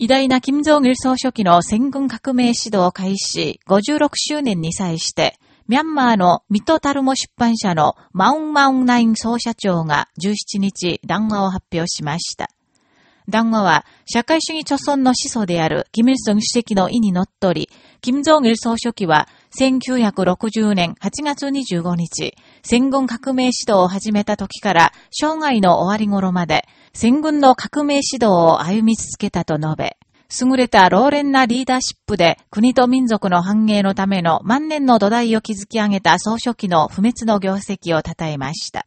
偉大な金正義総書記の戦軍革命指導開始56周年に際して、ミャンマーのミトタルモ出版社のマウンマウンナイン総社長が17日談話を発表しました。談話は、社会主義著存の始祖である、キム・イルソン主席の意にのっとり、金正義総書記は、1960年8月25日、戦軍革命指導を始めた時から、生涯の終わり頃まで、戦軍の革命指導を歩み続けたと述べ、優れた老練なリーダーシップで国と民族の繁栄のための万年の土台を築き上げた総書記の不滅の業績を称えました。